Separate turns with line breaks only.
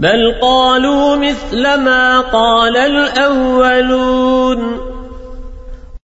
بل قالوا مثل ما قال الأولون